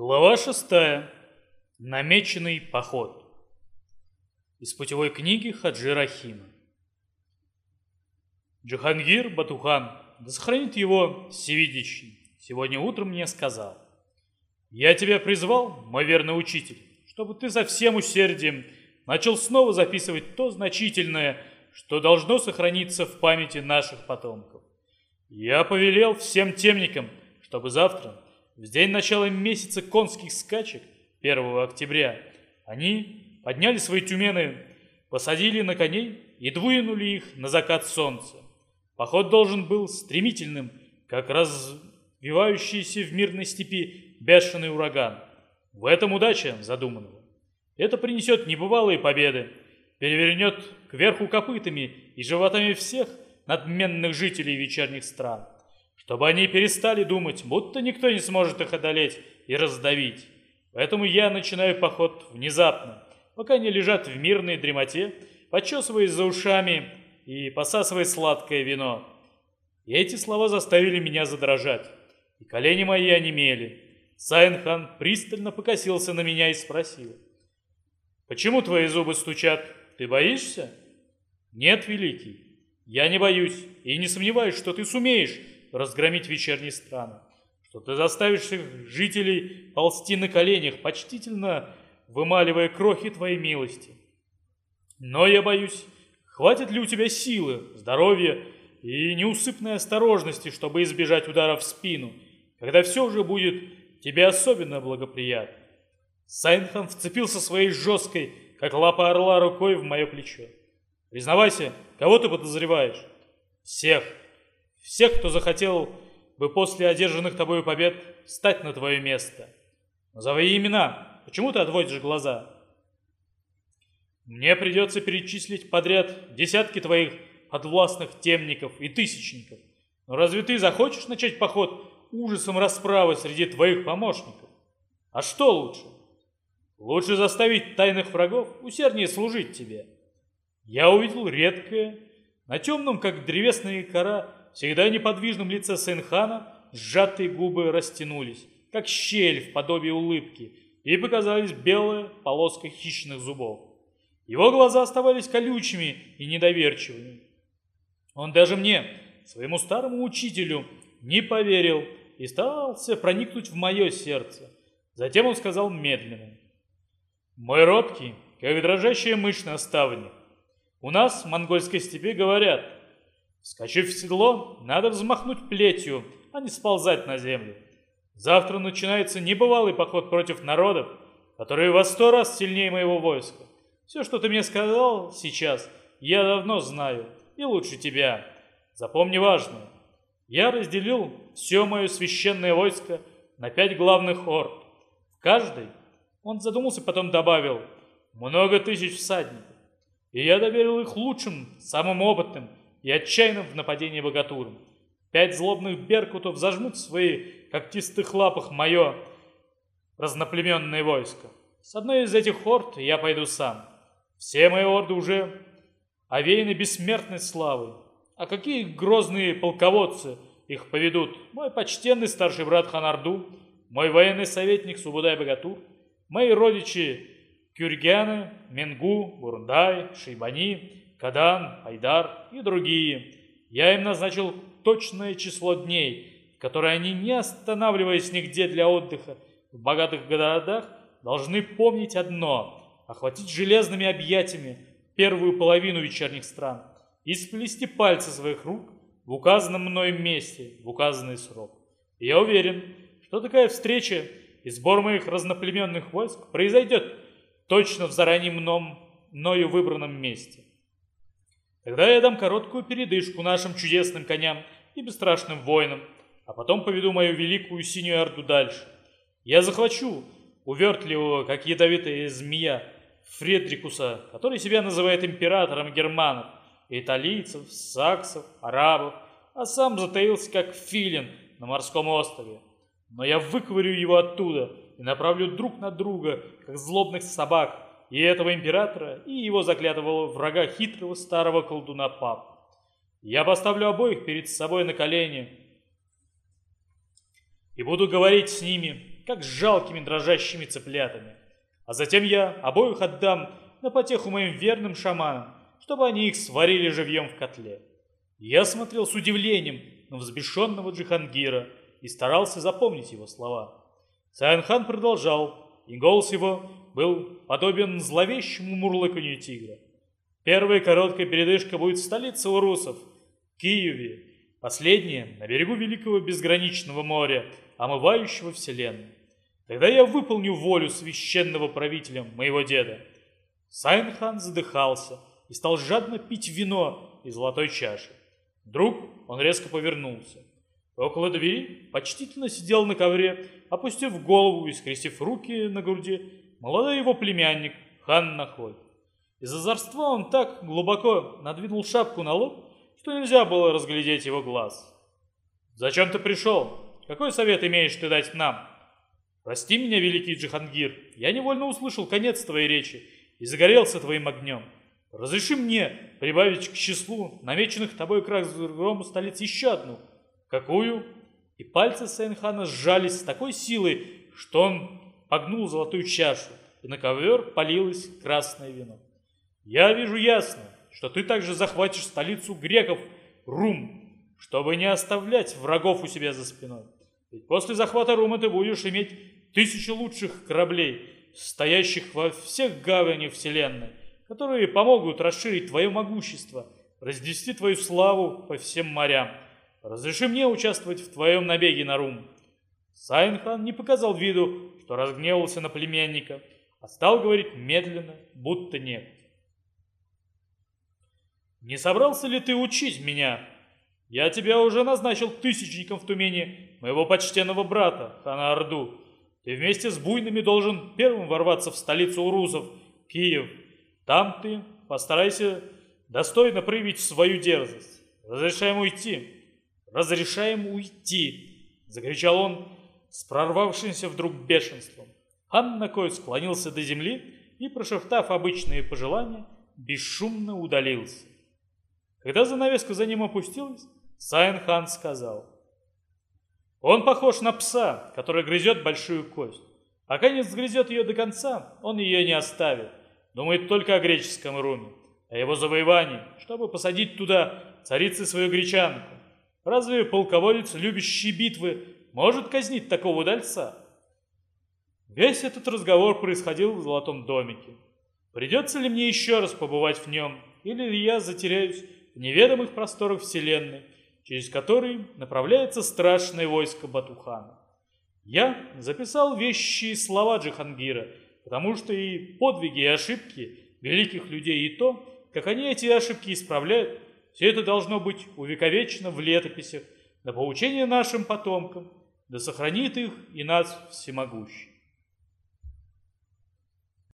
Глава шестая. Намеченный поход. Из путевой книги Хаджи Рахима. Джахангир Батухан, да сохранит его всевидящий, сегодня утром мне сказал. Я тебя призвал, мой верный учитель, чтобы ты со всем усердием начал снова записывать то значительное, что должно сохраниться в памяти наших потомков. Я повелел всем темникам, чтобы завтра в день начала месяца конских скачек, 1 октября, они подняли свои тюмены, посадили на коней и двинули их на закат солнца. Поход должен был стремительным, как развивающийся в мирной степи бешеный ураган. В этом удача задуманного. Это принесет небывалые победы, перевернет кверху копытами и животами всех надменных жителей вечерних стран чтобы они перестали думать, будто никто не сможет их одолеть и раздавить. Поэтому я начинаю поход внезапно, пока они лежат в мирной дремоте, почесываясь за ушами и посасывая сладкое вино. И эти слова заставили меня задрожать, и колени мои онемели. Сайнхан пристально покосился на меня и спросил. «Почему твои зубы стучат? Ты боишься?» «Нет, Великий, я не боюсь и не сомневаюсь, что ты сумеешь разгромить вечерние страны, что ты заставишь их жителей ползти на коленях, почтительно вымаливая крохи твоей милости. Но я боюсь, хватит ли у тебя силы, здоровья и неусыпной осторожности, чтобы избежать удара в спину, когда все уже будет тебе особенно благоприятно. Сайнхан вцепился своей жесткой, как лапа орла, рукой в мое плечо. Признавайся, кого ты подозреваешь? Всех. Всех, кто захотел бы после одержанных тобою побед встать на твое место. Назови имена. Почему ты отводишь глаза? Мне придется перечислить подряд десятки твоих подвластных темников и тысячников. Но разве ты захочешь начать поход ужасом расправы среди твоих помощников? А что лучше? Лучше заставить тайных врагов усерднее служить тебе. Я увидел редкое, на темном, как древесная кора, всегда неподвижном лице Сейнхана сжатые губы растянулись, как щель в подобии улыбки, и показались белая полоска хищных зубов. Его глаза оставались колючими и недоверчивыми. Он даже мне, своему старому учителю, не поверил и старался проникнуть в мое сердце. Затем он сказал медленно. «Мой робкий, как дрожащая мышь на ставне. У нас в монгольской степи говорят – Скачив в седло, надо взмахнуть плетью, а не сползать на землю. Завтра начинается небывалый поход против народов, которые во сто раз сильнее моего войска. Все, что ты мне сказал сейчас, я давно знаю, и лучше тебя. Запомни важное. Я разделил все мое священное войско на пять главных орд. В каждой, он задумался, потом добавил, много тысяч всадников. И я доверил их лучшим, самым опытным, и отчаянно в нападении богатуром. Пять злобных беркутов зажмут в свои когтистых лапах мое разноплеменное войско. С одной из этих орд я пойду сам. Все мои орды уже овеяны бессмертной славой. А какие грозные полководцы их поведут? Мой почтенный старший брат Ханарду, мой военный советник Субудай-Богатур, мои родичи Кюргяны, Менгу, Бурундай, Шейбани, Кадан, Айдар и другие. Я им назначил точное число дней, которые они, не останавливаясь нигде для отдыха, в богатых городах, должны помнить одно – охватить железными объятиями первую половину вечерних стран и сплести пальцы своих рук в указанном мной месте в указанный срок. И я уверен, что такая встреча и сбор моих разноплеменных войск произойдет точно в заранее мною выбранном месте. Тогда я дам короткую передышку нашим чудесным коням и бесстрашным воинам, а потом поведу мою великую синюю орду дальше. Я захвачу увертливого, как ядовитая змея, Фредрикуса, который себя называет императором германов, италийцев, саксов, арабов, а сам затаился, как филин на морском острове. Но я выковырю его оттуда и направлю друг на друга, как злобных собак, и этого императора, и его заклятого врага хитрого старого колдуна Пап. Я поставлю обоих перед собой на колени и буду говорить с ними, как жалкими дрожащими цыплятами. А затем я обоих отдам на потеху моим верным шаманам, чтобы они их сварили живьем в котле. Я смотрел с удивлением на взбешенного Джихангира и старался запомнить его слова. Сайанхан продолжал, и голос его был подобен зловещему мурлыканью тигра. Первая короткая передышка будет в столице урусов, Киеве, последняя на берегу великого безграничного моря, омывающего вселенную. Тогда я выполню волю священного правителя моего деда. Сайнхан задыхался и стал жадно пить вино из золотой чаши. Вдруг он резко повернулся. Около двери почтительно сидел на ковре, опустив голову и скрестив руки на груди, молодой его племянник хан Нахой. Из озорства он так глубоко надвинул шапку на лоб, что нельзя было разглядеть его глаз. «Зачем ты пришел? Какой совет имеешь ты дать нам?» «Прости меня, великий Джихангир, я невольно услышал конец твоей речи и загорелся твоим огнем. Разреши мне прибавить к числу намеченных тобой к разгрому столиц еще одну. Какую?» И пальцы Сейнхана сжались с такой силой, что он погнул золотую чашу, и на ковер полилось красное вино. «Я вижу ясно, что ты также захватишь столицу греков, Рум, чтобы не оставлять врагов у себя за спиной. Ведь после захвата Рума ты будешь иметь тысячу лучших кораблей, стоящих во всех гаванях вселенной, которые помогут расширить твое могущество, разнести твою славу по всем морям. Разреши мне участвовать в твоем набеге на Рум». Сайнхан не показал виду, что разгневался на племянника, а стал говорить медленно, будто нет. «Не собрался ли ты учить меня? Я тебя уже назначил тысячником в Тумени, моего почтенного брата, хана Орду. Ты вместе с буйными должен первым ворваться в столицу урусов, Киев. Там ты постарайся достойно проявить свою дерзость. Разрешаем уйти. Разрешаем уйти!» Закричал он с прорвавшимся вдруг бешенством. Хан Накой склонился до земли и, прошептав обычные пожелания, бесшумно удалился. Когда занавеска за ним опустилась, Сайн Хан сказал, «Он похож на пса, который грызет большую кость. А конец грызет ее до конца, он ее не оставит. Думает только о греческом руме, о его завоевании, чтобы посадить туда царицы свою гречанку. Разве полководец, любящий битвы, может казнить такого удальца?» Весь этот разговор происходил в золотом домике. Придется ли мне еще раз побывать в нем, или я затеряюсь в неведомых просторах Вселенной, через которые направляется страшное войско Батухана. Я записал вещи и слова Джихангира, потому что и подвиги, и ошибки великих людей, и то, как они эти ошибки исправляют, все это должно быть увековечено в летописях, на поучение нашим потомкам, да сохранит их и нас всемогущий.